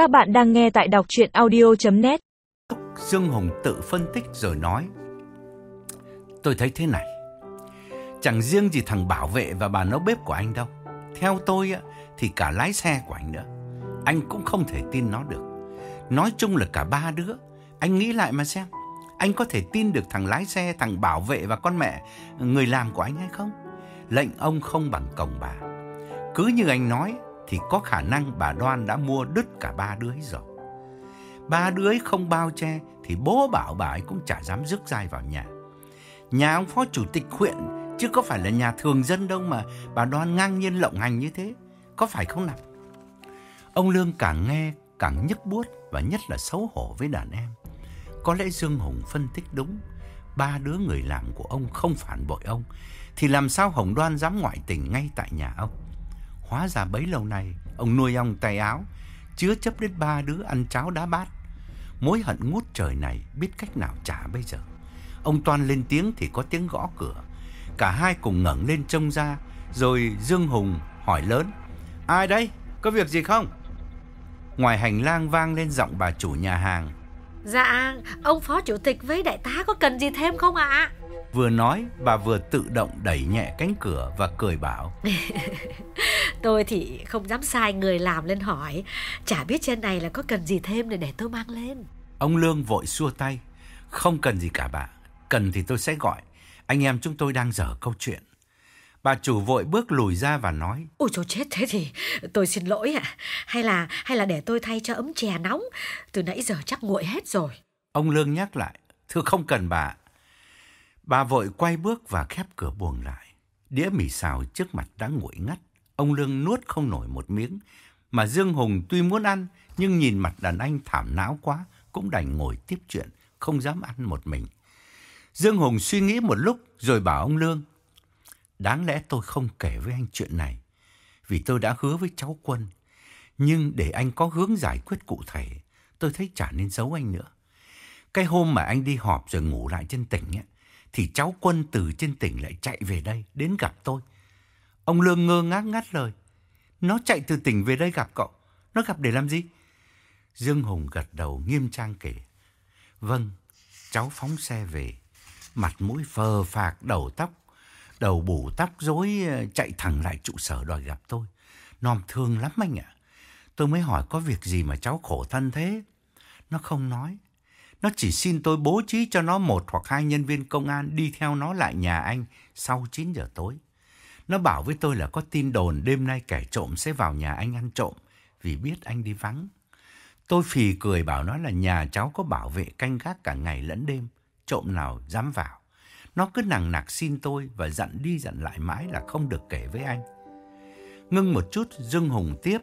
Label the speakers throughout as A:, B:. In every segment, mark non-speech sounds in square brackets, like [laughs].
A: Các bạn đang nghe tại đọc chuyện audio.net
B: Dương Hùng tự phân tích rồi nói Tôi thấy thế này. Chẳng riêng gì thằng bảo vệ và bà nấu bếp của anh đâu. Theo tôi thì cả lái xe của anh nữa. Anh cũng không thể tin nó được. Nói chung là cả ba đứa Anh nghĩ lại mà xem Anh có thể tin được thằng lái xe, thằng bảo vệ và con mẹ Người làm của anh hay không? Lệnh ông không bằng cổng bà. Cứ như anh nói thì có khả năng bà Đoan đã mua đứt cả ba đứa ấy rồi. Ba đứa ấy không bao che Thì bố bảo bà ấy cũng chả dám rước dai vào nhà. Nhà ông phó chủ tịch huyện, Chứ có phải là nhà thường dân đâu mà Bà Đoan ngang nhiên lộng hành như thế, Có phải không nào? Ông Lương càng nghe càng nhức buốt Và nhất là xấu hổ với đàn em. Có lẽ Dương Hùng phân tích đúng, Ba đứa người làm của ông không phản bội ông, Thì làm sao Hồng Đoan dám ngoại tình ngay tại nhà ông? Hóa ra bấy lâu nay Ông nuôi ông tay áo Chứa chấp đến ba đứa ăn cháo đá bát Mối hận ngút trời này biết cách nào trả bây giờ Ông Toan lên tiếng thì có tiếng gõ cửa Cả hai cùng ngẩng lên trông ra Rồi Dương Hùng hỏi lớn Ai đấy? Có việc gì không? Ngoài hành lang vang lên giọng bà chủ nhà hàng
C: Dạ, ông phó chủ tịch với đại tá có cần gì thêm không ạ?
B: Vừa nói bà vừa tự động đẩy nhẹ cánh cửa và cười bảo [laughs]
C: Tôi thì không dám sai người làm lên hỏi. Chả biết trên này là có cần gì thêm để để tôi mang lên.
B: Ông Lương vội xua tay. Không cần gì cả bà. Cần thì tôi sẽ gọi. Anh em chúng tôi đang dở câu chuyện. Bà chủ vội bước lùi ra và nói.
C: Ôi trời chết thế thì tôi xin lỗi ạ. Hay là hay là để tôi thay cho ấm chè nóng. Từ nãy giờ chắc nguội hết rồi.
B: Ông Lương nhắc lại. Thưa không cần bà. Bà vội quay bước và khép cửa buồng lại. Đĩa mì xào trước mặt đã nguội ngắt Ông Lương nuốt không nổi một miếng. Mà Dương Hùng tuy muốn ăn Nhưng nhìn mặt đàn anh thảm não quá Cũng đành ngồi tiếp chuyện Không dám ăn một mình. Dương Hùng suy nghĩ một lúc Rồi bảo ông Lương Đáng lẽ tôi không kể với anh chuyện này Vì tôi đã hứa với cháu Quân. Nhưng để anh có hướng giải quyết cụ thể Tôi thấy chả nên giấu anh nữa. Cái hôm mà anh đi họp rồi ngủ lại trên tỉnh ấy, Thì cháu Quân từ trên tỉnh lại chạy về đây Đến gặp tôi. Ông Lương ngơ ngác ngắt lời Nó chạy từ tỉnh về đây gặp cậu Nó gặp để làm gì Dương Hùng gật đầu nghiêm trang kể Vâng Cháu phóng xe về Mặt mũi phờ phạc, đầu tóc, Đầu bù tóc rối ờ, chạy thẳng lại trụ sở đòi gặp tôi. Nòm thương lắm anh ạ. Tôi mới hỏi có việc gì mà cháu khổ thân thế. Nó không nói. Nó chỉ xin tôi bố trí cho nó một hoặc hai nhân viên công an đi theo nó lại nhà anh sau 9 giờ tối. Nó bảo với tôi là có tin đồn đêm nay kẻ trộm sẽ vào nhà anh ăn trộm vì biết anh đi vắng. Tôi phì cười bảo nó là nhà cháu có bảo vệ canh gác cả ngày lẫn đêm. Trộm nào dám vào. Nó cứ nằng nặc xin tôi và dặn đi dặn lại mãi là không được kể với anh. Ngưng một chút, Dương Hùng tiếp.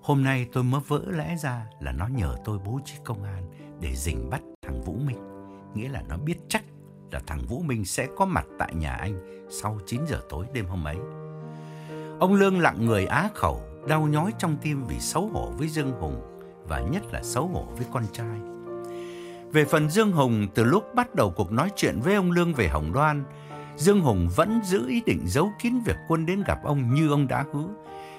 B: Hôm nay tôi mới vỡ lẽ ra là nó nhờ tôi bố trí công an để dình bắt thằng Vũ Minh. Nghĩa là nó biết chắc là thằng Vũ Minh sẽ có mặt tại nhà anh sau 9 giờ tối đêm hôm ấy. Ông Lương lặng người á khẩu, đau nhói trong tim vì xấu hổ với Dương Hùng và nhất là xấu hổ với con trai. Về phần Dương Hùng, từ lúc bắt đầu cuộc nói chuyện với ông Lương về Hồng Đoan, Dương Hùng vẫn giữ ý định giấu kín việc quân đến gặp ông như ông đã hứa.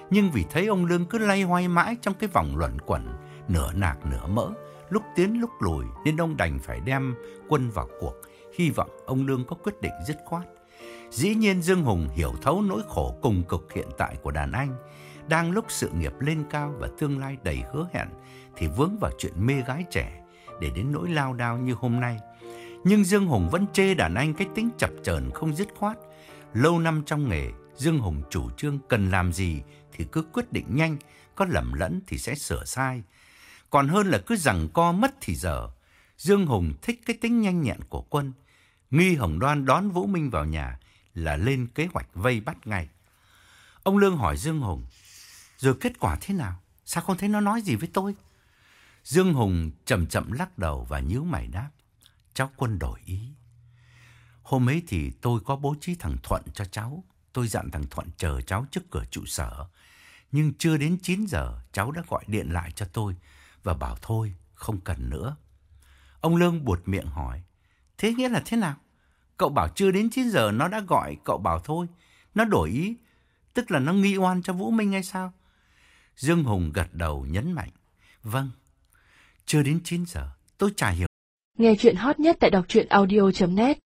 B: Nhưng vì thấy ông Lương cứ lay hoay mãi trong cái vòng luẩn quẩn, nửa nạc nửa mỡ, lúc tiến lúc lùi nên ông đành phải đem quân vào cuộc, hy vọng ông Lương có quyết định dứt khoát. Dĩ nhiên Dương Hùng hiểu thấu nỗi khổ cùng cực hiện tại của đàn anh, đang lúc sự nghiệp lên cao và tương lai đầy hứa hẹn thì vướng vào chuyện mê gái trẻ để đến nỗi lao đao như hôm nay. Nhưng Dương Hùng vẫn chê đàn anh cái tính chập chờn không dứt khoát. Lâu năm trong nghề, Dương Hùng chủ trương cần làm gì thì cứ quyết định nhanh, có lầm lẫn thì sẽ sửa sai. Còn hơn là cứ rằng co mất thì giờ. Dương Hùng thích cái tính nhanh nhẹn của quân. Nghi Hồng Đoan đón Vũ Minh vào nhà là lên kế hoạch vây bắt ngay. Ông Lương hỏi Dương Hùng, rồi kết quả thế nào? Sao không thấy nó nói gì với tôi? Dương Hùng chậm chậm lắc đầu và nhíu mày đáp. Cháu quân đổi ý. Hôm ấy thì tôi có bố trí thằng Thuận cho cháu. Tôi dặn thằng Thuận chờ cháu trước cửa trụ sở. Nhưng chưa đến 9 giờ cháu đã gọi điện lại cho tôi và bảo thôi không cần nữa. Ông Lương buột miệng hỏi. Thế nghĩa là thế nào? Cậu bảo chưa đến 9 giờ nó đã gọi cậu bảo thôi. Nó đổi ý. Tức là nó nghi oan cho Vũ Minh hay sao? Dương Hùng gật đầu nhấn mạnh. Vâng, chưa đến 9 giờ, tôi chả hiểu.
A: Nghe chuyện hot nhất tại đọc truyện audio.net